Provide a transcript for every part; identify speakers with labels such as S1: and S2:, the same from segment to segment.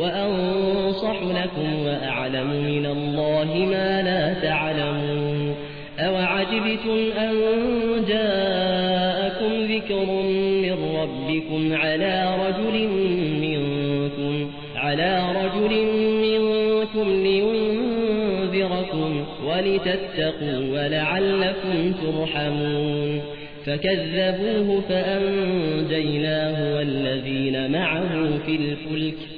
S1: وأنصح لكم وأعلم من الله ما لا تعلمون أوعجبتم أن جاءكم ذكر من ربكم على رجل منكم على رجل منكم لينذركم ولتتقوا ولعلكم ترحمون فكذبوه فأنجيناه والذين معه في الفلك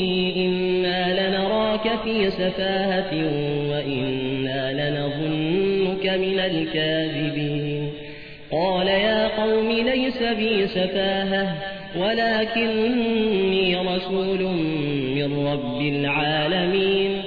S1: في سفاهة وإنا لنظنك من الكاذبين. قال يا قوم ليس بي سفاهة ولكني رسول من رب العالمين.